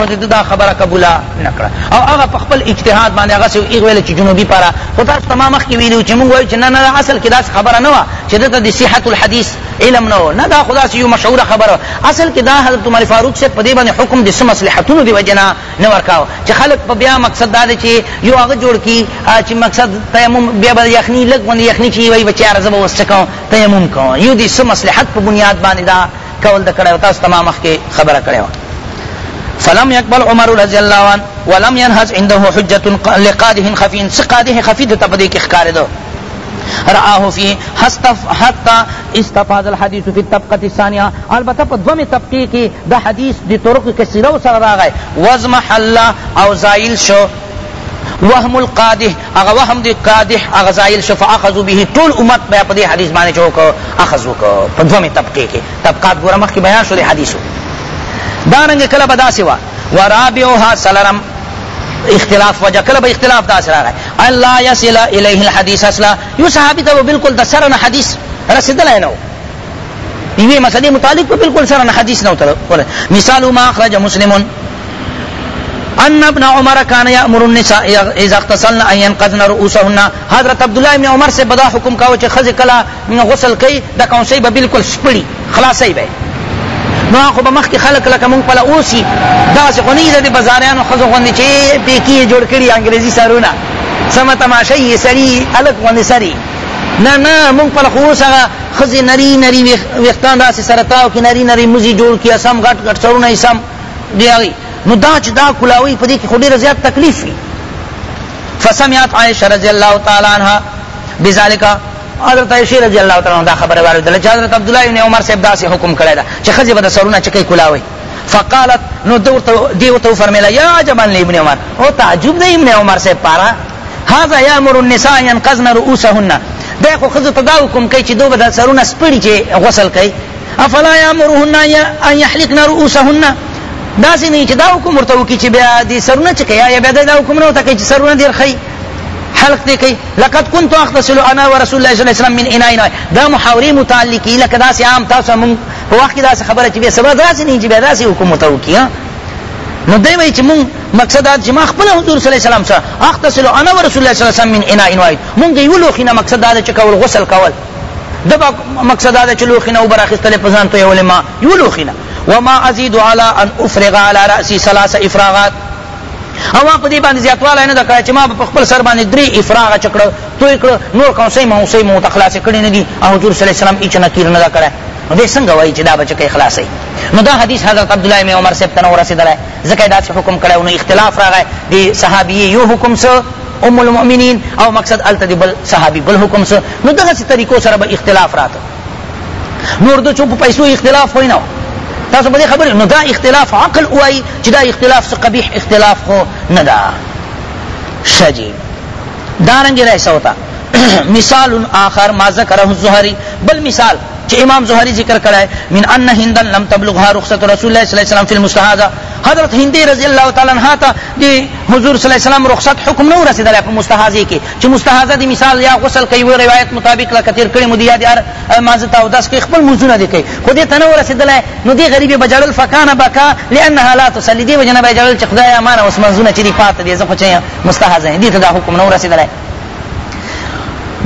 او د دا خبره قبول نه کړه او هغه په خپل اجتهاد باندې هغه سو ایغه ویل چې جنوبی پاره خو تاسو تمام مخ کې ویلو چې موږ وایو چې نه نه اصل کې دا خبره نه و چې دته د صحت الحدیث علم نه و نه دا خدا سي یو مشهور خبره اصل کې دا حضرت عمر فاروق سے په دې باندې حکم د سم مصلحتونو دی وجنا نه ورکاو چې خلق په بیا مقصد دا دی چې یو هغه جوړ کی چې مقصد تیمم بیا به یخنی لګ باندې یخنی چې وای بچی ارزه وسته کوم تیمم کوم یو دې سم مصلحت په بنیاد باندې دا کول د کړه تاسو تمام مخ کې خبره کړه فلم يقبل عمر رضي الله عنه ولم ينهز عنده حجه لقاده خفي سقاده خفي د تبدی دو رآه في حتى استفاد الحديث في الطبقه الثانيه البته په دومه طبقه کې ده حدیث د طرق کثیره سره راغی وزم حل او زائل شو وهم القادح اغا وهم دی قادح اغا زائل شو فاخذو به طول امت بیا په دې حدیث اخذوا چوکو اخذو کو په دومه طبقه کې طبقات ګوره مخکې بیان شو د حدیثو دارنګ کله به داسې وا ورابعها سلرم اختلاف وجه کلا با اختلاف دا سرا راغی اللہ یصل الیه الحدیث اصلا یو صحابی ته بالکل دا سرن حدیث رسیدلی نه نو یوې مسلې متعلق به بالکل سرن حدیث نو نه مثال ما اخرج مسلمون ان ابن عمر كان يامر النساء اذا اغتسلن ان ينقضن رؤوسهن حضرت عبد الله بن عمر سے بدا حکم کا چې خزه کلا غسل کئی د کونسې به بالکل سپړي خلاصې بے نو خو به مخکې خلک لکه موږ پله اوسي داسې خو نه یي د دې بازاریانو ښځو غوندې چې پیکي یې جوړ کړي انګریزي سرونه سمه تماشه یې سري هلک غوندې سري نه نه موږ پله خو اوس هغه ښځې نري نري وېښتان داسې سره تاو کې نري نري مزي جوړ کړي سم غټ غټ سرونه یې سم دی هغې نو دا چې دا کلاوي په دې کې خو ډېره زیات تکلیف وي فسمعت عائشه رضی الله تعالی عنها بذلک حضرت عائشہ رضی الله تعالی عنها خبره واردله چې حضرت عبد الله بن عمر صاحب داسې حکم کړی دا چې خځه به د سرونه چکی کولاوي فقالت نو دورت دی وته فرمایله یا عجبا ابن عمر او تعجب دی ابن عمر صاحب پارا هذا یامر النساء ينقضن رؤوسهن دا خو خځو ته دا حکم کوي چې دوی به سرونه سپړي چې غسل کوي افلا یامرهن ان یحلقن رؤوسهن داسې نه چې دا حکم ورته وکړي چې بیا دې سرونه چکی یا بیا دا حکم نه ورته کوي چې سرونه ډېر ښیي حلق دی کوي لقد كنت اغتسل انا ورسول الله صلی الله علیه وسلم من اناء دا محاورې متعلقې لکه داسې عام تاسو مونږ په وخت کې داسې خبره چې بیا سبا داسې نه چې بیا داسې حکومت وکړي نو دی وایي چې مونږ مقصد دا چې ما خپل حضور صلی الله علیه وسلم سره اغتسل انا ورسول الله صلی الله علیه وسلم من اناء واحد مونږ یو لوښي نه مقصد دا چې کول غسل کول دا مقصد دا چې لوښي نه اوبر اخیستلې په ځان ته یې ولې ما یو لوښي نه وما ازيد على ان افرغ على راسي ثلاث افراغات او ما په دې باندې زیاتوالی نه ده کړی چې ما په خپل سر باندې درې افراغه چکړه توی کړه نور کوسی موسی مو ته خلاصې کړي نه دي او حضور صلی الله علیه وسلم هیڅ نکیر نه ده کړی نو دې څنګه وایي چې دا بچه کوي خلاصی نو دا حدیث حضرت عبدالله بن عمر صاحب ته نه ورسېدلی ځکه یې داسې حکم کړی نو اختلاف راغی د صحابیې یو حکم څه ام المؤمنین او مقصد الته د بل صحابي بل حکم څه نو دغسې طریقو سره به اختلاف راته نور د چون په پیسو اختلاف وی نه تاسو باندې خبر نو دا اختلاف عقل وای چې دا اختلاف څه قبیح اختلاف خو نه دا شجی دارنګ رئیس ہوتا مثال آخر ما ذکره الزهري بل مثال چې امام زهري ذکر کړای من ان هند لم تبلغها رخصت رسول الله صلی الله علیه وسلم فی المستحاضه حضرت هندی رضی الله تعالی عنها ته دی حضور صلی الله علیه وسلم رخصت حکم نه رسیدل په مستحاضه کې چې مستحاضه دی مثال یا غسل کوي وی روایت مطابق لا کثیر کړي مودیا دی ار مازه تا وداس کې خپل موزونه دی کوي خو دې ته نه رسیدل نو دی غریب بجړل فکان بکا لانها لا تصلی دی وجنه بجړل چې خدای امانه اوس منزونه چې دی پات دی زه خو چې مستحاضه دی ته دا حکم نه رسیدل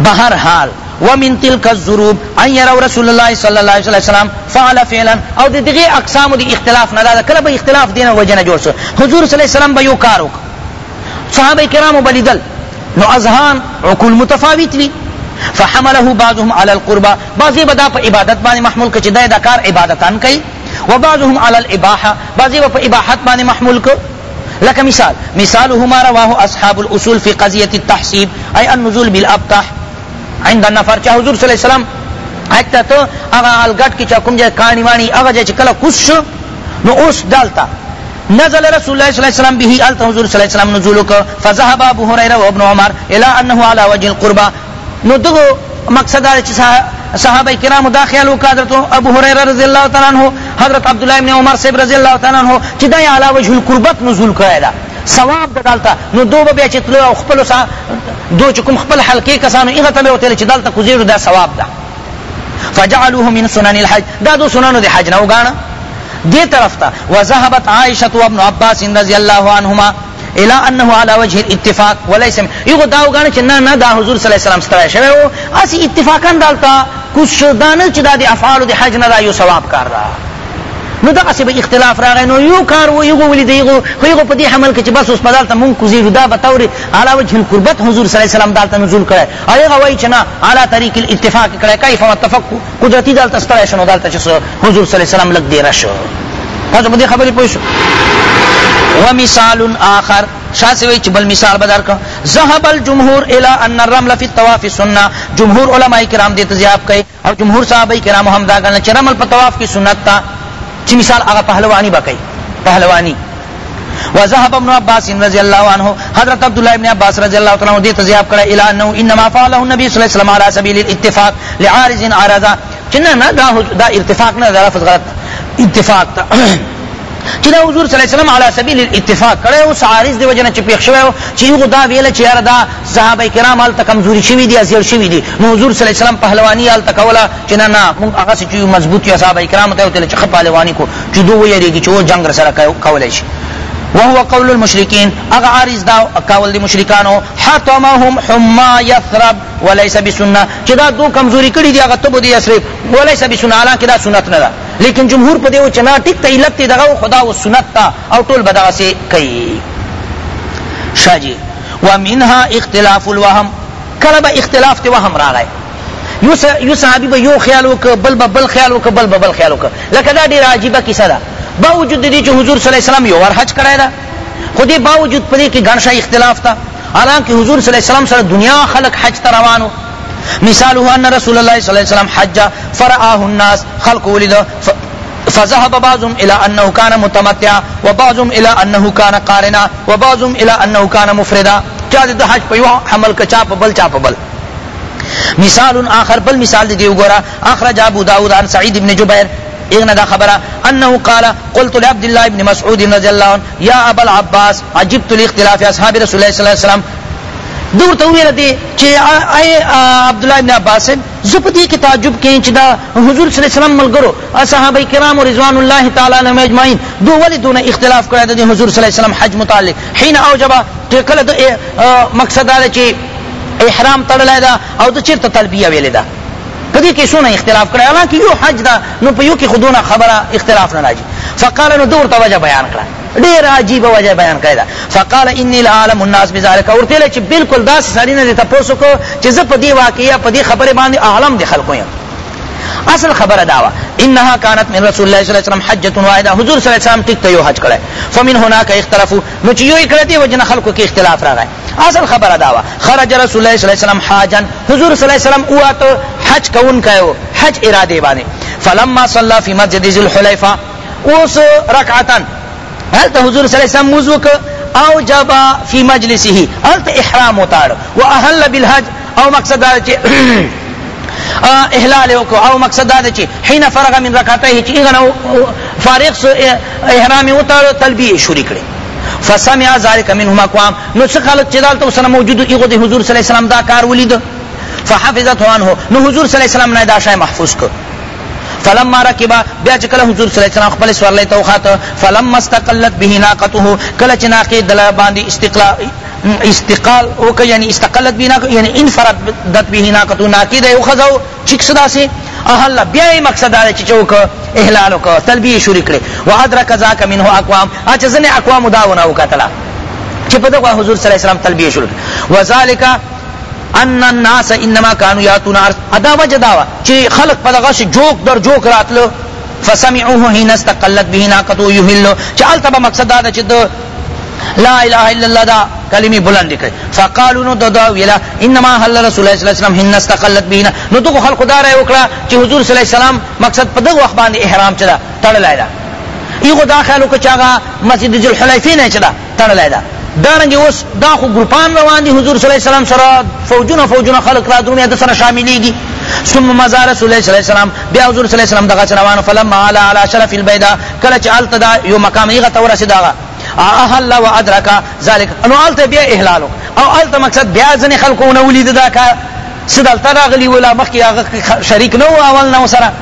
بهر حال ومن تلك الظروف ان يروا رسول الله صلى الله عليه وسلم فعل فعلا او د دغه اقسام د اختلاف نه دا کله به اختلاف دینه وجنه جوړ شو حضور صلی الله علیه وسلم به یو کار وکړ صحابه کرامو بلیدل نو اذهان عقول متفاوت وي فحمله بعضهم على القربى بعضی بدا په عبادت باندې محمول کچ دا دا کار عبادتان کوي وبعضهم على الاباحه بعضی په اباحت باندې محمول کو لك مثال مثالهما رواه اصحاب الاصول في قضيه التحسيب اي النزول بالابتح عند النفر چا حضور صلی الله علیه وسلم حتی ته هغه الګټ کې چا کوم ځای کاڼي واڼي هغه چې کله کوس شو نو اوس دالته نزل رسول الله صلى الله عليه وسلم به آل حضور صلى الله عليه وسلم نزولك فذهب ابو هريره وابن عمر الى انه على وجه القربى نو دغه مقصد دا چې صحابه کرام دا خیال وکړ حضرت ابو هريره رضی الله تعالی عنہ حضرت عبد الله ابن عمر صاحب رضی الله تعالی عنہ چې دا علاوه وجه القربت نزول کړی ثواب د دلته نو دو به بیا چې تلو او خپلو دو چې کوم خپل حلقې کسانو هغه ته به وتلی چې دلته کوزیرو دا ثواب ده فجعلوه من سنن الحج دا دو سننو د حج نه وګاڼه دې طرف ته وذهبت عائشه وابن عباس رضی الله عنهما الى انه على وجه الاتفاق وليس یو دا وګاڼه چې نه نه دا حضور صلی الله علیه وسلم ستړی شوی و اسی اتفاقا دلته کوڅ دانه چې دا د افعال د حج نه دا یو ثواب کار ده نو دغه څه به اختلاف راغی نو یو کار و یو ولید یو خو یو په دې حمل کې چې بس اوس په دالته مونږ کوزیږو دا به طور علاوه جن قربت حضور صلی الله علیه وسلم دالته نزول کړی هغه وایي چې نه اعلی طریق الاتفاق کړی کیف متفق قدرتي دالته ستړی شنو دالته چې حضور صلی الله علیه وسلم لږ دیره شو تاسو په دې خبرې پوه شو ومثال آخر شاہ سے ویچ بل مثال بدر کا ذهب الجمهور الى ان الرمل في الطواف سنه جمهور علماء کرام دې تذیاب کړي او جمهور صحابه کرام هم دا غنل چې رمل په طواف کې سنت تا چې مثال هغه پهلوانی بکای پهلوانی وذهب ابن عباس رضی اللہ عنہ حضرت عبداللہ ابن عباس رضی اللہ تعالی عنہ دیتا زیاب کرا الى انہو انما فعله النبی صلی اللہ علیہ وسلم على سبیل الاتفاق لعارض عرضا چنہ نا دا, دا ارتفاق نا دا لفظ غلط اتفاق تا چې دا حضور صلی الله علیه وسلم علی سبیل الاتفاق کړی اوس عارض دی وجنه چې پیښ شوی چې هغه دا ویله چې یاره دا صحابه کرام هلته کمزوري شوي دي ازیر شوي دي نو حضور صلی الله علیه وسلم پهلوانی هلته کوله چې نه نه موږ هغه چې مضبوط یو صحابه کرام ته ویل چې ښه پهلوانی کو چې دوی ویریږي چې و جنگ سره کولی شي وهو قول المشركين اغ عارض دا قول دي مشرکانو حطمهم حما يثرب وليس بسنه چې دا دو کمزوري کړي دي هغه تبو دي يثرب وليس بسنه حالانکه دا سنت نه ده لیکن جمهور په دې و چې نه ټیک ته علت دی دغه خدا او سنت تا او ټول بدغه سي کوي شاجي ومنها اختلاف الوهم کله به اختلاف ته وهم راغی یو صحابي به یو خیال وک بل بل خیال وک بل بل خیال وک لکه دا ډیره عجیبه کیسه ده باوجود د دې چې حضور صلی الله علیه وسلم یو ور حج کړی ده خو دې باوجود په دې کې ګڼ شی اختلاف ده حالانکه حضور صلی الله علیه وسلم سره دنیا خلق حج ته روان و مثاله ان رسول الله صلی الله علیه وسلم حج فرآه الناس خلق ولده فذهب بعضهم الى انه كان متمتعا وبعضهم الى انه كان قارنا وبعضهم الى انه كان مفردا چا د حج په یو حمل کچا په بل چا په بل مثال آخر بل مثال دی وګوره اخرج ابو داود عن سعید ابن جبیر ایغنا دا خبره انه قال قلت لعبد الله بن مسعود رضي الله عنه يا ابا العباس عجبت لاختلاف اصحاب رسول الله صلى الله عليه وسلم دور ته ویل دي چې اي عبد الله بن عباس زپدي کې تعجب کې چې دا حضور صلی الله علیه وسلم ملګرو صحابه کرام رضوان الله تعالی علیهم اجمعین دو ولې دونه اختلاف کړی د حضور صلی الله علیه وسلم حج متعلق حين اوجب ټکل د مقصد دا چې احرام تړلای دا او د چیرته تلبیه ویلې ده پدې کې شونه اختلاف کړی حالانکه یو حج دا نو په یو کې خودونه خبره اختلاف نه راځي فقال نو دور توجه بیان کړه ډیر عجیب وجه بیان کړی دا فقال انی العالم الناس بذلک ورته چې بالکل داس سړی نه تاسو کو چې زه په دې واقعیا په دې خبره باندې عالم دی خلکو یم اصل خبر داوا انها كانت من رسول الله صلى الله عليه وسلم حجۃ واحده حضور صلى الله عليه وسلم ټیک ته حج کرے فمن هناك اختلافوا نو چې یو کړه وجنه خلکو کې اختلاف راغی اصل خبر داوا خرج رسول الله صلى الله عليه وسلم حاجن حضور صلى الله عليه وسلم اوه تو حج کون کایو حج ارادے باندې فلما صلى في مسجد ذي الحليفه اس رکعتن تو حضور صلى الله عليه وسلم موزوک او جبا في مجلسه تو احرام اتار واهل بالحج او مقصد دا احلال وکړو او مقصد دا دی چې حين فرغ من رکعتیه چې هغه نه فارغ سو احرام وتاړو تلبیه شروع کړي فسمع ذلك منهم اقوام نو څه خلک چې دلته سره موجود ایغه د حضور صلی الله علیه وسلم دا کار ولید فحفظته عنه نو حضور صلی الله علیه وسلم نه دا شی محفوظ کړ فلما ركب بیا چې کله حضور صلی الله علیه وسلم خپل سوارلې ته وخاته فلما استقلت به ناقته کله چې ناقه دلا باندې استقلال استقال او یعنی استقلت بنا یعنی انفردت به ناقته ناقه ده وخذو چیک صدا سي اهل بیا مقصد دا چې چوک احلال وکړه تلبیه شروع کړي وادرک ذاک منه اقوام اچ ځنه اقوام داونه وکړه چې په دغه حضور صلی الله علیه وسلم تلبیه شروع وذالک ان الناس انما كانوا ياتون عرض ادا وجدا چې خلق په دغه جوک در جوک راتلو فسمعوه حين استقلت به ناقته يهل چې التبه مقصد دا چې لا اله الا الله دا کلمی بلند کړي فقالوا نو ددا ویلا انما حل رسول الله صلی الله علیه وسلم حين استقلت به نو دغه خلق دا راي وکړه چې حضور صلی الله علیه وسلم مقصد په دغه وخت باندې احرام چدا تړلای دا یو دا خیال وکړه چې هغه مسجد ذل حلیفین چدا تړلای دا دارنګه اوس دا خو ګروپان روان دي حضور صلی الله علیه وسلم سره فوجونه فوجونه خلق را درونه د سره شاملېږي ثم مزار رسول الله صلی الله علیه وسلم بیا حضور صلی الله علیه وسلم دغه روان فلما علا علی شرف البیدا کله چې التدا یو مقام یې غته ورسیداغه اهل و ادرک ذلک انو الته بیا اهلال او الته مقصد بیا ځنه خلقونه ولید دا کا سدلته راغلی ولا مخکې هغه شریک نو اول نو سره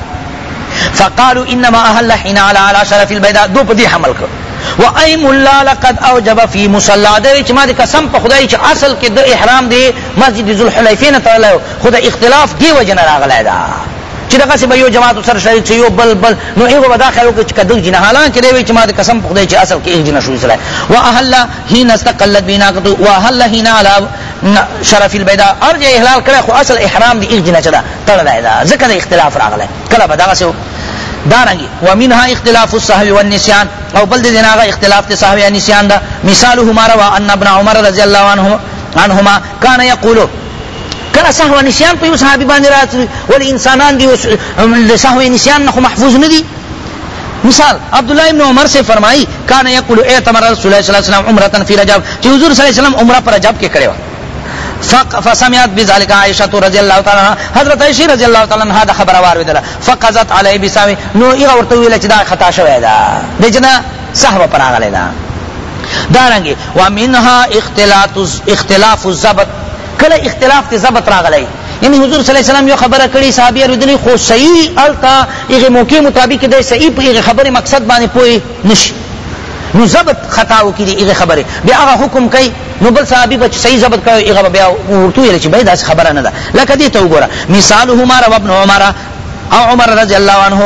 فقالوا انما اهل حين على على شرف البيداء دو په دې حمل کړ و ای مولا لقد اوجب فی مصلا دی چې ما د قسم په خدای چې اصل کې د احرام دی مسجد ذوالحلیفه نه تړلی خو د اختلاف دی وجه نه راغلی ده چې دغسې به یو جماعت سره شریک شي یو بل بل نو هغه به دا خیال وکړي چې که دغ جنه حالانکې دی وایي چې ما د قسم په خدای چې اصل کې هغ جنه شوي سره واهله هینه استقلت بیناقتو واهله هینه علی شرف البیدا ارجع احلال کړی خو اصل احرام دی هغ جنه چې ده تړلی ده ځکه د اختلاف راغلی کله به دغسې دارنگی ومنها اختلاف الصحب والنسیان او بل دین آغا اختلاف تی صحب یا نسیان دا مثالهما روا ان ابن عمر رضی اللہ عنہما, عنہما کان یقولو کله صحو نسیان په یو صحابي باندې راځي ول انسانان دي صحو نسیان نه محفوظ نه دي مثال عبد الله ابن عمر سے فرمائی کان یقول اے تمہارا رسول اللہ صلی اللہ علیہ وسلم عمرہ فی رجب کہ حضور صلی اللہ علیہ وسلم عمرہ پر رجب کے کرے فسمعت بذلك عائشه رضی الله تعالی عنها حضرت عائشه رضی الله تعالی عنها دا خبر اوریدله فقزت علی بساوی نو ایغه ورته ویل چې دا خطا شوی دا د جنا صحبه پراغله دا دارنګي ومنها اختلاف اختلاف الزبط کله اختلاف ته زبط راغلی یعنی حضور صلی الله علیه وسلم یو خبره کړي صحابي اوریدلی خو صحیح التا هغه موقع مطابق د صحیح په هغه خبره مقصد باندې پوي نشي نو ضبط خطا وکړي هغه خبره بیا هغه حکم کوي نو بل صحابي به صحیح ضبط کوي هغه بیا ورته ویل چې بای داس خبره نه ده لکه دې ته وګوره مثالهما روى ابن عمر او عمر رضی اللہ عنہ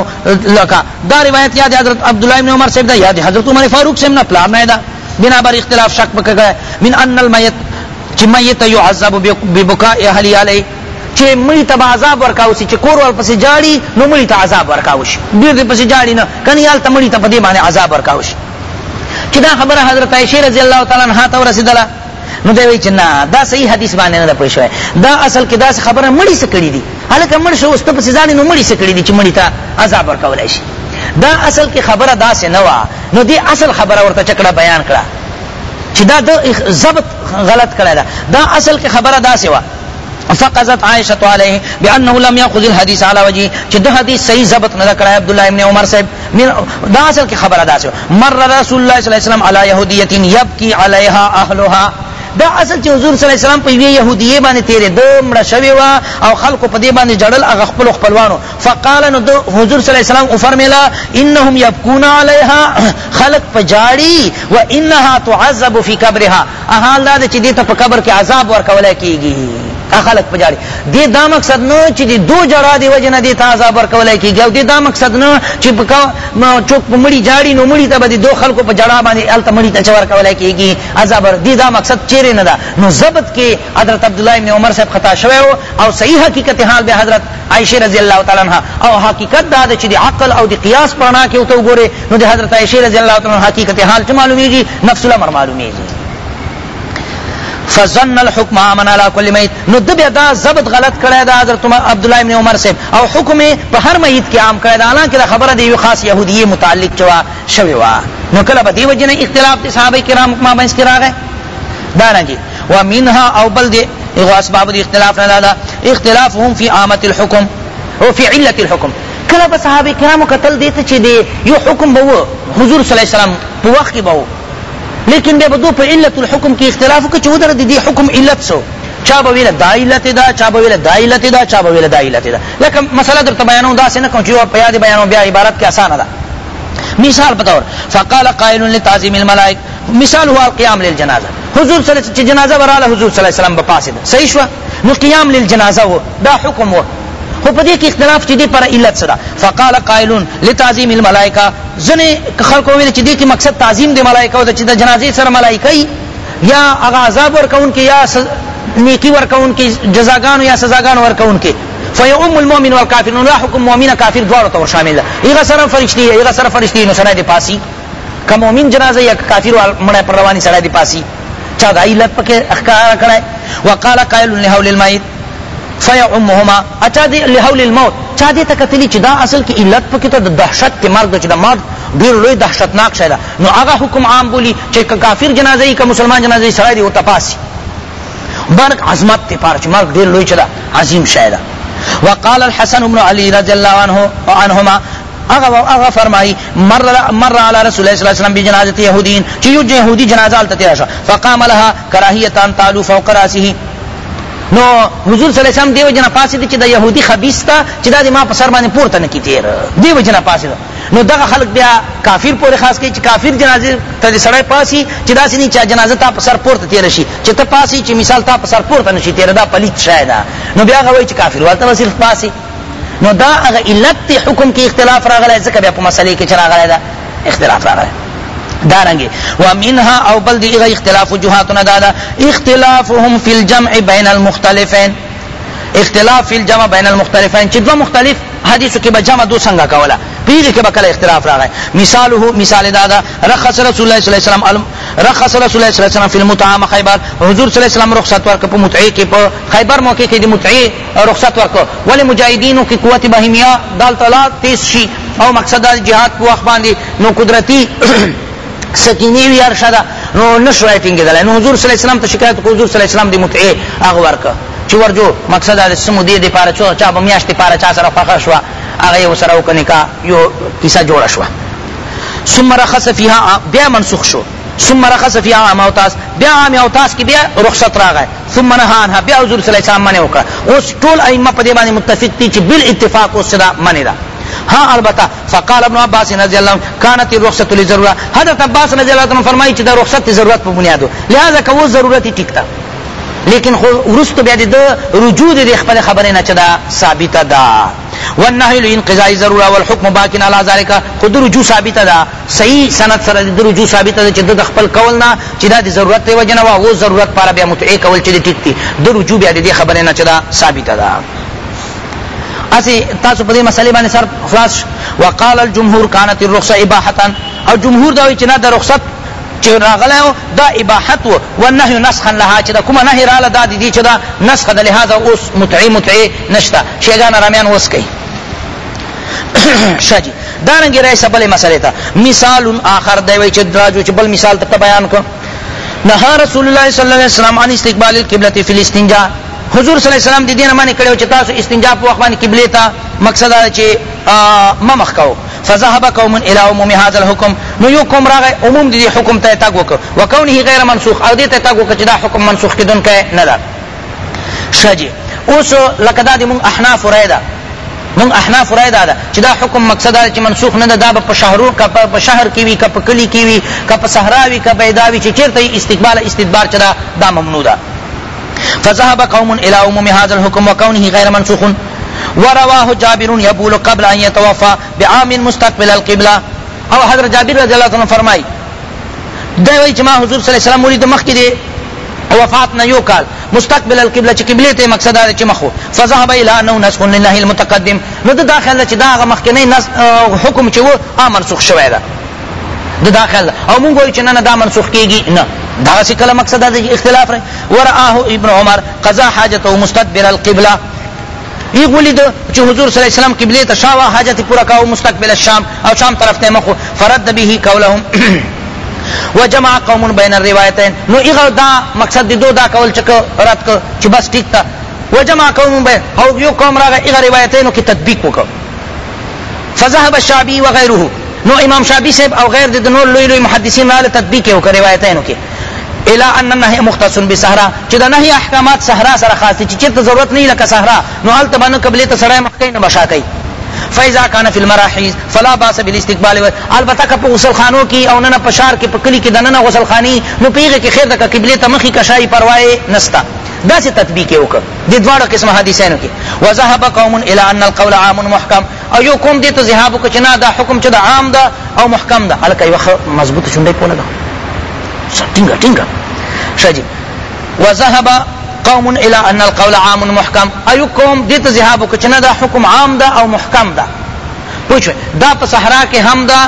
لکا دا روایت یاد حضرت عبداللہ ابن عمر صاحب دا یاد حضرت عمر فاروق صاحب نا پلان نائے دا بنابر اختلاف شک پکا گئے من ان المیت چی میت یعذب ببکا احلی علی چی مړی ته عذاب ورکاوسی چې کور ور پسې جاړي نو مړی ته عذاب ورکاوشي ډېر دې پسې جاړي نه کني یال ته مړی ته په دې باندې عذاب ورکاوشي چې دا خبره حضرت عائشه رضی الله تعالی عنها ته ورسیدله نو دی وی چې نه دا صحیح حدیث باندې نه پوه شوی دا اصل کې دا خبره مړی سکړی دي هلکه مړ شو ست په ځان نو مړی سکړی دي چې مړی ته عذاب ورکولای شي دا اصل کې خبره دا سه نه وا نو دی اصل خبره ورته چکړه بیان کړه چې دا د ضبط غلط کړی دا دا اصل کې خبره دا سه وا فقزت عائشہ تو علیہ بانه لم ياخذ الحديث على وجه چې د حدیث صحیح ضبط نه کړای عبد الله ابن عمر صاحب دا اصل کی خبر ادا سو مر رسول الله صلی الله علیه وسلم علی یهودیه یبکی علیها اهلها دا اصل چې حضور صلی الله علیه وسلم په یوه يهودیه باندې تیرې دومره شوی وا او خلکو په دې باندې جړل هغه خپل خپلوانو فقال نو حضور صلی الله علیه وسلم وفرمیلا انهم يبكون عليها خلق پجاړي و انها تعذب في قبرها اها الله چې دې ته په قبر کې عذاب ورکول کیږي خلق پجاری دی دا مقصد نو چې دی دو جړه دی وجه نه دی ته عذاب ورکولای کیږي او دی دا مقصد نو چې چوک په مړي جاړي نو مړي ته به دو خلکو په جړه باندې هلته مړي ته چې ورکولای کیږي عذاب دی دا مقصد چیرې خبره نه ده نو ضبط کې حضرت عبد الله ابن عمر صاحب خطا شوی او صحیح حقیقت حال به حضرت عائشه رضی الله تعالی عنها او حقیقت دا چې د عقل او د قیاس پانا کې وته وګوره نو د حضرت عائشه رضی الله تعالی عنها حقیقت حال چې معلومیږي نفس الامر معلومیږي فظن الحكم امن على كل ميت نو د بیا دا ضبط غلط کړی دا حضرت عبد الله ابن عمر صاحب او حکم په هر میت کې عام کړی دا حالانکه خبره دی یو خاص يهودي متعلق چوا شوی وا نو کله به دی وجنه اختلاف د صحابه کرام ما بنس کې راغی دارنگی و منها او بل دی اغو اسباب دی اختلاف نه دا اختلافهم فی عامه الحكم او فی علت الحكم کله به صحابه کرامو قتل دیته چې دی یو حکم به حضور صلی الله علیه وسلم په وخت کې به لیکن بیا به دو په علت الحكم کې اختلاف وکړي چې ودره دی حکم علت سو چا به ویله دا علت دا چا به ویله دا علت دا چا به ویله دا علت دا لکه مسله درته بیانوم داسې نه کوم چې په یاد بیانوم بیا عبارت کې اسانه ده مثال بطور فقال قائل لتعظیم الملائک مثال هو القيام للجنازه حضور صلی الله جنازه براله حضور صلی الله علیه وسلم بپاسید صحیح شو نو قیام للجنازه و دا حکم و خو په دې کې اختلاف چې دې پر علت صدا فقال قائل لتعظیم الملائکه ځنه خلکو ویل چې دې کې مقصد تعظیم د ملائکه او د جنازې سره ملائکه یا هغه عذاب ورکون کې یا نیکی ورکون کې جزاګان یا سزاګان ورکون کې فیعم المؤمن والکافر نو حکم مؤمن کافر دواړو ته شامل ده هغه سره فرشتي هغه سره فرشتي نو سړی د پاسي که مؤمن جنازه یا کافر مړی پر رواني سړی د پاسي چا د علت پکې اخکار کړی وقال قائل لهول الميت فیعمهما اچا دی لهول الموت چا دې ته کتلی چې دا اصل کې علت پکې ته د دهشت کې مرګ چې د مرګ ډیر لوی دهشتناک شی ده نو هغه حکم عام بولی چې کافر جنازه یې که مسلمان جنازه یې سړی دی ورته پاسي مرګ عظمت دی پاره چې مرګ ډېر لوی چې ده عظیم شی ده وقال الحسن بن علی رضی اللہ عنہ عنہما اغا فرمائی مر مر علی رسول اللہ اللہ صلی علیہ وسلم یہودی جنازہ فقام لها کراہیتان القام فوق کراسی نو حضور صلی الله علیه وسلم دیو جنا پاسه دي چې د يهودي خبيستا چې د ما په سر باندې پورته نه کیتیر دیو جنا پاسه نو دغه خلق بیا کافر پورې خاص کوي چې کافر جنازه ته سړی پاسي چې داسې نه چې جنازه تا په سر پورته تیر شي چې ته پاسي چې مثال تا په سر پورته نشي تیر دا پلیت شاید نو بیا هغه وایي چې کافر ولته صرف پاسي نو دا هغه علت حکم کې اختلاف راغلی ځکه بیا په مسلې کې چې راغلی دا اختلاف راغلی دارنګي ومنها او بل دی اختلاف وجوهاتنا دا اختلافهم فی الجمع بین المختلفین اختلاف فی الجمع بین المختلفین چې دو مختلف حدیثو کې به جمع دو څنګه کوله پیږي کې به کله اختلاف راغی مثاله مثال دا دا رخص رسول الله صلی الله علیه وسلم رخص رسول الله صلی الله علیه وسلم فی المتعام خیبر حضور صلی الله علیه وسلم رخصت ورک په متعی کې په خیبر موقع کې د متعی رخصت ورک ولی مجاهدینو کې قوت بهیمیه دال طلا تیز شي او مقصد د جهاد په وخت باندې نو قدرتی سکینی وی عرشه ده نو نشو ټینګېدلی نو حضور صلی اسلام ته شکایت کو حضور صلی اسلام د متعې هغه ورکه چې ورجو مقصد د سمو دې دپاره چا چا به میاشتې پاره چا سره خوښه شوه هغه یې ورسره وکړه نکاح یو کیسه جوړه شوه ثم رخص فیها بیا منسوخ شو ثم رخص فی عام اوتاس بیا عام اوتاس کی بیا رخصت راغی ثم نهانها بیا حضور صلی الله علیه وسلم منع وکړه اوس ټول ائمه په دې باندې متفق دي چې بل اتفاق اوس دا منع ده ها البته فقال ابن عباس رضی الله عنه كانت الرخصه للضروره حضرت عباس رضی الله عنه فرمایي چې د رخصت ضرورت په بنیاد لہذا که و ضرورت ټیکتا لیکن خو ورستو بیا د رجوع د خپل خبرې نه چې دا ثابته ده والنهي لانقضاء الضروره والحكم باق على ذلك قد رجوع ثابته ده صحیح سند سره د رجوع ثابته ده چې د خپل قول نه چې دا د ضرورت دی وجنه او ضرورت پر بیا متعی کول چې ټیک دي د رجوع بیا د خبرې نه چې دا ثابته ده اسی تاسو په دې مسلې باندې سر خلاص وقال الجمهور كانت الرخصه اباحه او جمهور دا وی چې نه د رخصت چې راغلی و دا اباحت و والنهي نسخا لها چې دا کومه نهي راله دا د دې چې دا نسخه ده لهذا اوس متعي متعي نشته شیګان رامیان اوس کوي شاجي دارنګې راځه بلې مسلې ته مثال آخر دی وی چې راځو چې بل مثال ته بیان کړو نهى رسول الله صلى الله عليه وسلم عن استقبال القبلة في الاستنجاء حضور صلی الله علیه وسلم د دینه باندې کړو چې تاسو استنجا په وخت باندې قبله ته مقصد دا چې ممخ کو فذهب قوم الى عموم هذا الحكم نو یو قوم راغی عموم د حکم ته تاګ وک وکونه غیر منسوخ او دې ته تاګ وک چې دا حکم منسوخ کیدونکې نه ده شجی اوس لکه دا د مون احناف رایدا مون احناف رایدا ده چې دا حکم مقصد دا چې منسوخ نه ده دا په شهرو کا په شهر کې وی کا په کلی کې وی کا په صحرا وی کا پیدا وی چې چیرته استقبال استدبار چدا دا ممنوع ده فذهب قوم الى عموم هذا الحكم وكونه غير منسوخ ورواه جابر يبول قبل ان يتوفى بعام مستقبل القبلة او حضرت جابر رضی اللہ عنہ فرمائی دوی جما حضور صلی الله علیه وسلم مرید مخ کې دی وفات نه یو کال مستقبل القبلة چې قبله ته مقصد دا چې مخ فذهب الى انه نسخ لله المتقدم نو د داخله چې دا مخ کې نه حکم چې و امر سوخ شوی دا د داخله او مونږ وایو چې نه دا منسوخ کیږي نه دا څه کله مقصد د اختلاف ر وراه ابن عمر قضا حاجته مستقبل القبله یې ولید چې حضور صلی الله علیه وسلم قبله ته شاوه حاجت پورا کاو مستقبل الشام او شام طرف ته مخ فرد به قولهم وجمع قوم بین الروایتین نو ایغه دا مقصد دو دا کول چې رات کو چې بس ټیک تا وجمع قوم بین او یو قوم راغه ایغه روایتینو کې تطبیق وکړه فذهب الشعبي وغيره نو امام شعبی صاحب او غیر د نور لوی لوی محدثین رااله تطبیق وکړه روایتینو کې الا ان النهي مختص بسهره چې د نهي احکامات صحرا سره خاص دي چې چیرته ضرورت نه لکه صحرا نو هل تبانو قبله ته سره مخ نه بشا کوي فاذا كان في المراحيض فلا باس بالاستقبال البته که په غسل خانو کې او نه پشار کې په کلی کې دنه غسل خاني نو پیغه کې خیر د قبله ته مخې کشای پروايي نستا دا سے تطبیق وکړه د دواړو قسم حدیثانو کې وذهب قوم الى ان القول عام محكم او یو قوم دې ته ذهاب وکړه چې نه دا حکم چې دا عام ده او محکم ده الکه یو مضبوط شونډې پونه ده ټینګه ټینګه شجی وذهب قوم الى ان القول عام محکم ایو قوم دې ته ذهاب وکړ چې نه دا حکم عام ده او محکم ده پوښ دا په صحرا کې هم ده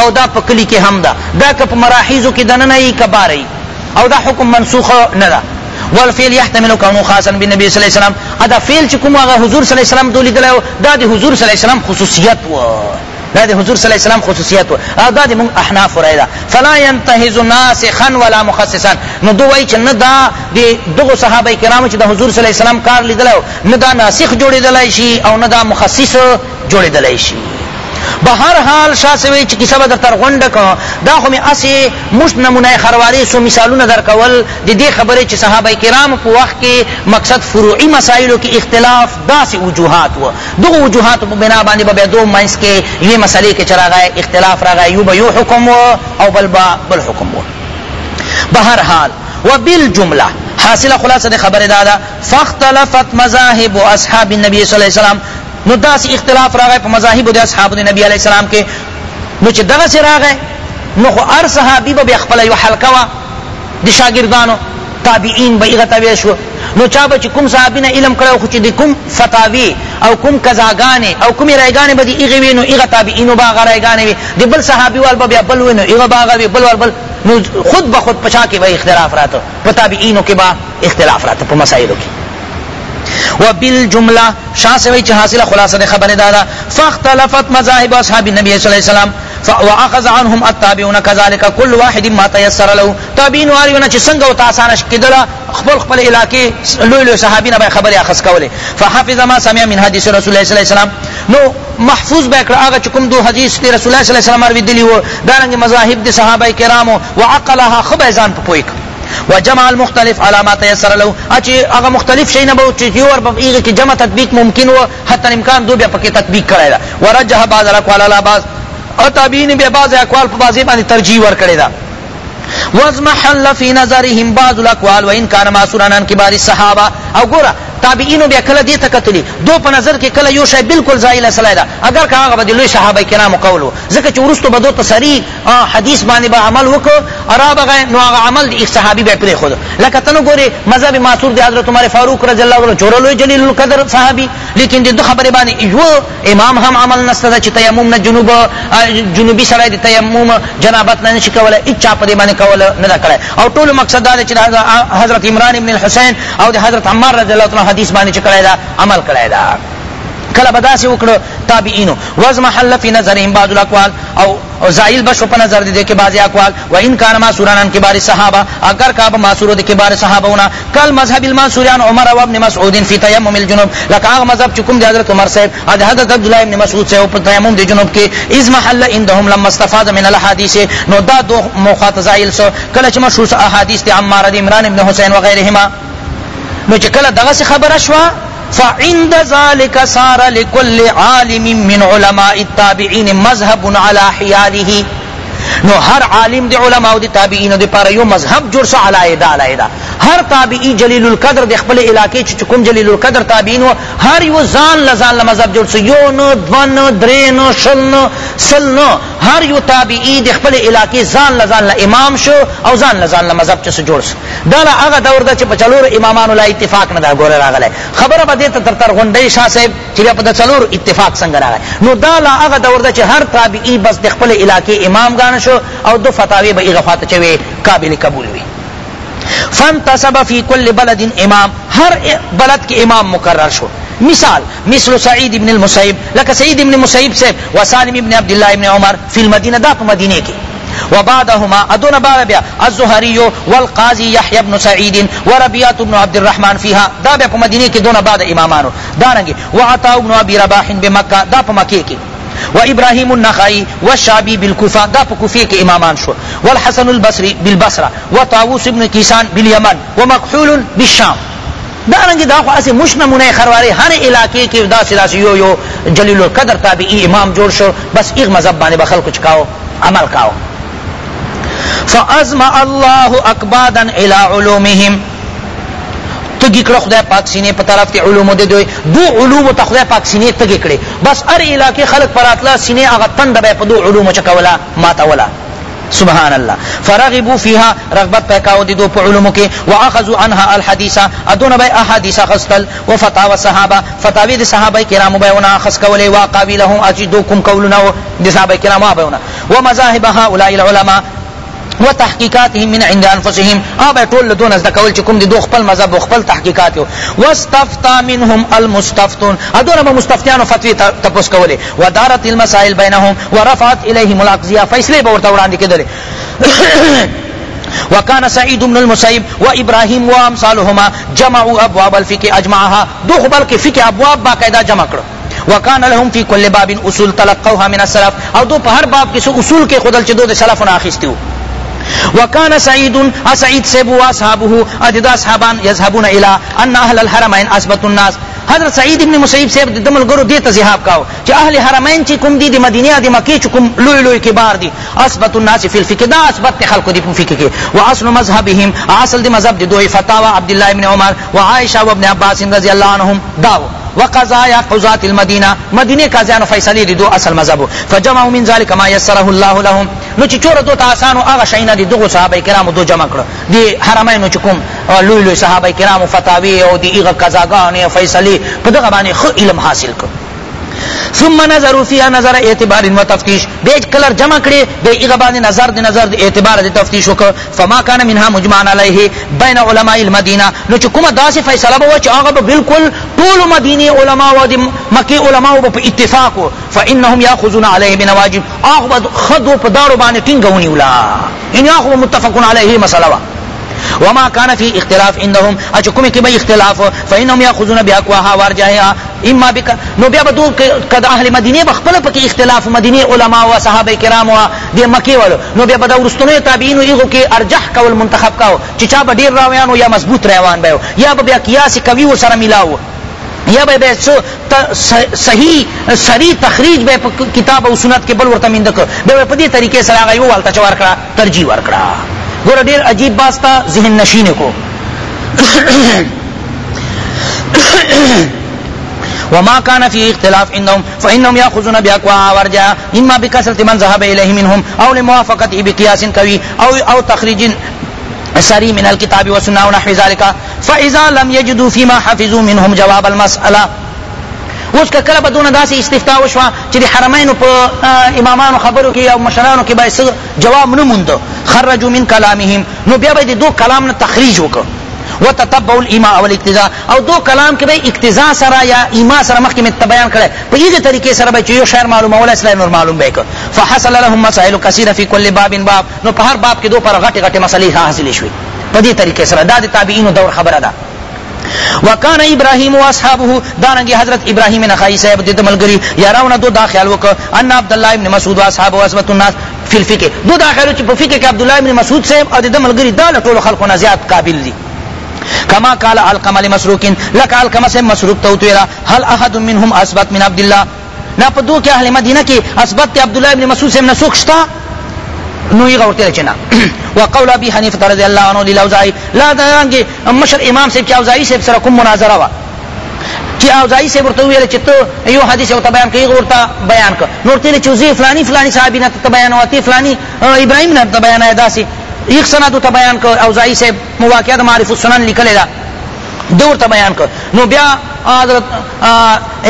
او دا په کلی کې هم ده دا که په مراحیزو کې دننه ای کباري او دا حکم منسوخ نه ده والفعل يحتمل كونه خاصا بالنبي صلى الله عليه وسلم ادا فعل چې کوم هغه حضور صلی الله علیه وسلم دولی غلو دا د حضور صلی الله علیه وسلم خصوصیت و دا د حضور صلی الله علیه وسلم خصوصیت او دا د مون احناف رایدا فلا ينتهز ناسخا ولا مخصصا نو دوی چې نه دا د دغه صحابه کرامو چې د حضور صلی الله علیه وسلم کار لیدل نه دا ناسخ جوړیدلای شي او نه دا مخصص جوړیدلای شي بهر حال شاسوي چې کیسه در تر غونډه کو دا خو می اسی مش نمونه خرواری سو مثالونه در کول د دې خبرې چې صحابه کرام په وخت کې مقصد فروعي مسایلو کې اختلاف داسې وجوهات و دغه وجوهات په بنا باندې به دو منځ کې یوې مسلې کې چې راغی اختلاف راغی یو به یو حکم و او بل به بل حکم و بهر حال وبالجمله حاصله خلاصه خبر دادا فاختلفت مذاهب اصحاب النبي صلى الله عليه وسلم نو داس اختلاف راغی په مذاهب د اصحاب د نبی علی السلام کې نو چې دغه سره راغی نو خو ار صحابي به خپل یو حلقه وا د شاګردانو تابعین به هغه تابع شو نو چا به چې کوم صحابین علم کړو خو چې د کوم فتاوی او کوم قزاګانې او کوم رایګانې به د هغه وینو هغه تابعینو به هغه رایګانې وي د بل صحابي وال به بل وینو هغه به هغه بل وال بل نو خود به خود پچا کې به اختلاف راته په تابعینو کې به اختلاف راته په مسایلو کې وبالجمله شاه سوی چې حاصله خلاصه خبره دادا فاختلفت مذاهب اصحاب النبي صلی الله علیه وسلم واخذ عنهم التابعون كذلك كل واحد ما تيسر له تابعین والیونه چې څنګه او تاسانه کېدله خپل خپل علاقې لوی لوی صحابین به خبره اخذ کوله فحفظ ما سمع من حديث رسول الله صلی الله علیه وسلم نو محفوظ به کړ هغه چې کوم دو حدیث دی رسول الله صلی الله علیه وسلم ور دي وو دارنګ مذاهب د صحابه کرامو وعقلها خو به ځان په پوي کړ و جمع المختلف على ما تيسر له اچي هغه مختلف شي نه بو چې یو ور په هغه کې جمع تطبیق ممکن و حتی امکان دو بیا پکې تطبیق کړی دا ورجح بعض الاقوال على بعض او تابعین بیا بعض اقوال په بعضی باندې ترجیح ور کړی دا وزمحل فی نظرهم بعض الاقوال وان كان معصورا عن كبار الصحابه او ګوره تابعینو بیا کله دې ته کتلي دو په نظر کې کله یو شی بالکل زایل سلی ده اگر که هغه به د لوی صحابه کرامو قول و ځکه چې وروستو به دو ته صریح حدیث باندې به عمل وکړو رابغه نو هغه عمل د یک صحابي به پرېښود لکه ته نه ګورې مذهب معصور د حضرت عمر فاروق رضی الله عنه جوړه لوی جلیل القدر صحابي لیکن د ده خبرې باندې یو امام هم عمل نشته ده چې تیمم نه جنوب جنوبي سړی د تیمم جنابت نه نشي کولی هېچ چا په دې باندې کول نه ده کړی او ټول مقصد دا دی چې حضرت عمران ابن الحسین او د حضرت عمار رضی الله عنه حدیث باندې چې کړی دا عمل کړی دا کله به داسې وکړو تابعینو وزمحل فی نظرهم بعض الاقوال او زائل بشو په نظر دي کې بعضی اقوال و ان کان ماسوران کې بار صحابه اگر کا به ماسور دي کې بار صحابه ہونا کل مذهب الماسوریان عمر و ابن مسعود فی تیمم الجنوب لکه مذهب چې کوم حضرت عمر صاحب اده حضرت عبد الله ابن مسعود صاحب په تیمم د جنوب کې از محل عندهم لما استفاد من الاحاديث نو دا دو مخاط زائل سو کله چې مشهور احادیث دي عمار دي عمران ابن حسین وغيرهما نو چې کله دغه خبره شو فعند ذلك صار لكل عالم من علماء التابعين مذهب على حياله نو هر عالم دی علماء او دی تابعین دی پاره یو مذهب جوړ شو علایدا علایدا هر تابعی جلیل القدر د خپل علاقې چې کوم جلیل القدر تابعین و هر یو ځان لزان له مذهب جوړ شو یو نو دوان درې نو شل نو سل نو هر یو تابعی د خپل علاقې ځان لزان له امام شو او ځان لزان له مذهب چې جوړ شو دا هغه دور ده چې په چلور امامانو لا اتفاق نه دا ګوره راغله خبره به دې ته تر تر غونډې شاه صاحب چې په د چلور اتفاق څنګه راغی نو دا هغه دور ده چې هر تابعی بس د خپل علاقې امام ګان شو او دو فتاوی به هغه چوي قابل قبول وي فانتصب فی کل بلد امام هر بلد کے امام مقرر شو مثال مثل سعید ابن المسیب لك سعید ابن المسيب سے وسالم ابن عبداللہ ابن عمر فی المدینہ دا پا مدینے کی وبعدهما ادون بابيا الزهري والقاضي يحيى بن سعيد وربيعه بن عبد الرحمن فيها داب مدينه كي دون بعد امامانو دانګي وعطاء بن ابي رباح بمكه داب مكيكي و ابراهیم النخعی و شعبی بالکوفه دا په کوفه کې امامان شو والحسن البصري بالبصره و طاووس ابن كيسان باليمن و مکحول بالشام رنگ دا خو اسی مشنا نمونه خرواری هر علاقے کې دا سدا یو یو جلیل القدر تابعی امام جوړ شو بس ایک مذهب باندې بخل کچ کاو عمل کاو فازمع الله اکبادا الى علومهم تګی کړه خدای پاک سینې په طرف ته علوم دې دوی دو علوم ته خدای پاک سینې تګی کړي بس هر علاقې خلق پراتلا سینې هغه تند به په دو علوم چکولا ماته ولا سبحان الله فرغبوا فيها رغبت پکاو دي دو په علومو کې واخذوا عنها الحديث ادون به احاديث خستل وفتاوى الصحابه فتاوي دي صحابه کرام به ونه خس کولې واقابلهم اجدوكم قولنا دي صحابه کرام به ونه ومذاهب هؤلاء العلماء و تحقیقاتهم من عند انفسهم او به ټول دون از کول چې کوم دي دوه خپل مذهب او خپل تحقیقات یو واستفتا منهم المستفتون ادونه به مستفتیانو فتوی تپوس کوله ودارت المسائل بینهم ورفعت الیهم الاقضیه فیصله به ورته وړاندې کېدله وكان سعيد بن المسيب وابراهيم وامثالهما جمعوا ابواب الفقه اجمعها دوه بلکې فقه ابواب باقاعده جمع کړو وکان لهم فی کل باب اصول تلقوها من السلف او دو په هر باب کې اصول کې خدل چې دو د سلفونه اخیستي وو وکان سعید سعید سیب و اصحابه اددا اصحابان یذهبون الى ان اهل الحرمین اثبت الناس حضرت سعید ابن مسیب صاحب د ملګرو دې ته ذهاب کاو چې اهل حرمین چې کوم دي د مدینه د مکی چې کوم لوی لوی کبار دي اثبت الناس فی الفقه دا اثبت خلق دي په فقه کې و اصل مذهبهم اصل د مذهب د دوی فتاوا عبد الله ابن عمر و عائشه و ابن عباس رضی الله عنهم داو و قضايا قضاة المدينه مدینه قاضیانو فیصله دي دو اصل مذهب فجمعوا من ذلك ما يسره الله لهم نو چې چور دو تاسانو هغه شینه دي دغه صحابه کرامو دو جمع کړ دي حرمینو چې کوم لوی لوی صحابه کرامو فتاوی او دی هغه قضاګانې فیصله په دغه باندې خو علم حاصل کړ ثم نظر فيها نظر اعتبار و تفتیش بیج کلر جمع کړي به ایغبان نظر دی نظر دی اعتبار دی تفتیش وک فما كان منها مجمع عليه بين علماء المدينه نو چې داس داسې فیصله وو چې بالکل طول مدینه علماء او مکی علماء په اتفاق فانهم ياخذون عليه بنواجب اخذ خذوا پدارو دارو باندې ټینګونی ولا ان یعنی ياخذ متفقون عليه مساله وما كان في اختلاف عندهم اچکم کی به اختلاف فینهم یاخذون باقواها وارجاها اما بک نو بیا بدو کد اهل مدینه بخپل پکې اختلاف مدینه علما او صحابه کرام او د مکی والو نو بیا بدو رستنو تابعین ایغو کې ارجح کول منتخب کاو چې چا به ډیر راویان یا مضبوط روان به یا بیا قیاس کوي سره ملاو یا به به صحیح سری تخریج به کتاب او سنت کې بل ورته مندک به په دې طریقې سره هغه یو والته چوار کړه ترجیح ور کړه گورا دیر عجیب باستا ذہن نشین کو وما كان فيه اختلاف عندهم فإنهم يأخذون باقوى وارجع إما بكثره من ذهب إليه منهم أو لموافقته بقياس قوي أو أو تخريج سري من الكتاب والسنة ونحو ذلك فإذا لم يجدوا فيما حفظوا منهم جواب المسألة اوس که کله به دونه داسې استفتا وشوه چې د حرمینو په امامانو خبرو کې او مشرانو کې به جواب نه موند خرجو من کلامهم نو بیا به د دو کلام نه تخریج وکړه وتتبع الايماء والاقتزاء او دو کلام کې به اقتزاء سره یا ایما سره مخکې مت بیان کړي په یوه طریقې سره به چې یو شعر معلومه ولا اسلام نور معلوم به فحصل لهم مسائل كثيره في كل باب باب نو په هر باب کې دو پر غټه غټه مسلې حاصلې شوې په دې طریقې سره دا د تابعینو دور خبره ده وکانه ابراهیم او اصحابه دانګي حضرت ابراهیم نخای صاحب د ملګری یاراونه دو دا خیال وکړه ان عبد الله ابن مسعود او اصحابه اسمت الناس فی الفقه دو دا خیال چې په فقه کې عبد الله ابن مسعود صاحب او د ملګری دا ټول خلقونه زیات قابل دي کما قال القمه لمسروق لك القمه سے مسروق تو تیرا هل احد منهم اثبت من عبد الله نا په دو کې اهل مدینه کې اثبت عبد الله ابن مسعود سے نسوخ شتا نو یې غوته چنا وقول ابي حنيفه رضي الله عنه للاوزاعي لا دان کې مشر امام صاحب کې اوزاعي صاحب سره کوم مناظره وا چې اوزاعي صاحب ورته ویل چې ته یو حدیث او بیان کوي ورته بیان کړ نو ورته چې زی فلاني فلاني صحابي نه ته بیان واتی فلاني ابراهيم نه ته بیان ادا سي یک سند ته بیان کړ اوزاعي صاحب مواقعات معرفت سنن لیکل دا دور ته بیان کړ نو بیا حضرت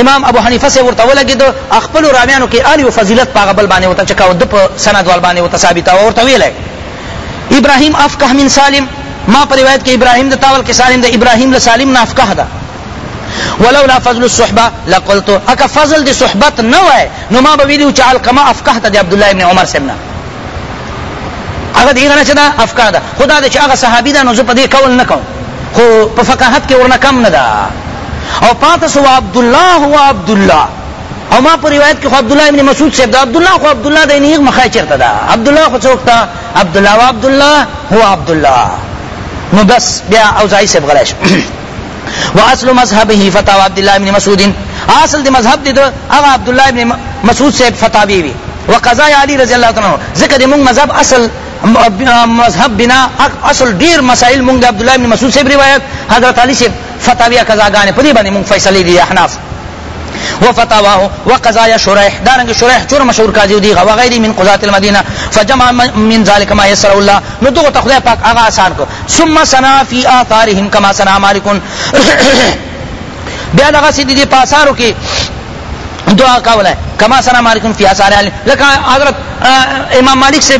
امام ابو حنیفه سے ورته ولګید خپل رامیانو کې الی فضیلت پاغه بل باندې وته چکاو د په سند ول باندې وته ثابت او ورته ویل ابراهیم افقه من سالم ما په روایت کې ابراهیم د تاول کې سالم د ابراهیم له سالم نه افقه ده ولولا فضل الصحبه لقلت اک فضل د صحبت نه وای نو ما به ویلو چې القما افقه ده د عبد الله ابن عمر سمنا هغه دغه نه چې دا افقه ده خدا دې چې هغه صحابي ده نو زه په دې کول نه کوم خو په فقاهت کې ورنه کم نه ده او پاتس هو عبد الله هو عبد الله او ما په روایت کې خو عبد الله ابن مسعود سے عبد الله خو عبد الله د نیغ مخای چرته ده عبد الله خو څوک تا عبد الله او عبد الله هو عبد الله نو بس بیا اوزاعی سے غلاش واصل مذهبه فتاوى عبد الله ابن مسعود اصل د مذهب دي هغه عبد الله ابن مسعود سے فتاوی وی وقضاء علی رضی الله تعالی عنہ ذکر موږ مذهب اصل مذهب بنا اصل ډیر مسائل مونږ عبد الله بن مسعود سے روایت حضرت علی سے فتاوی قزاګان په دې باندې مونږ فیصله دي احناف وفتاواه وقضايا شريح دارنگ شريح چور مشهور قاضي دی وغيره من قضاة المدينه فجمع من ذلك ما يسر الله نو دغه خدای پاک هغه آسان کو ثم سنا في اثارهم كما سنا مالك بیا دغه سیدی دی پاسارو کې دعا کا ولا کما سنا مالک فی اثار لکه حضرت امام مالک سے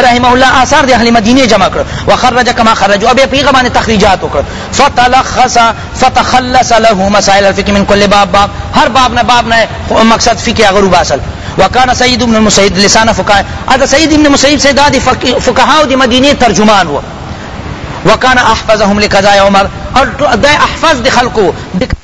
رحمه الله آثار اهل مدینه جمع کړ وخرج خرج تخریجات وکړ فتلخص فتخلص له مسائل الفقه من كل باب باب باب هر نه باب نه مقصد فقه وكان سيد سيد ابن ابن المسيد لسان فقهاء المسيد غروب اصل فقهاء کانا مدینه ترجمان وكان احفظهم لقضاء عمر اور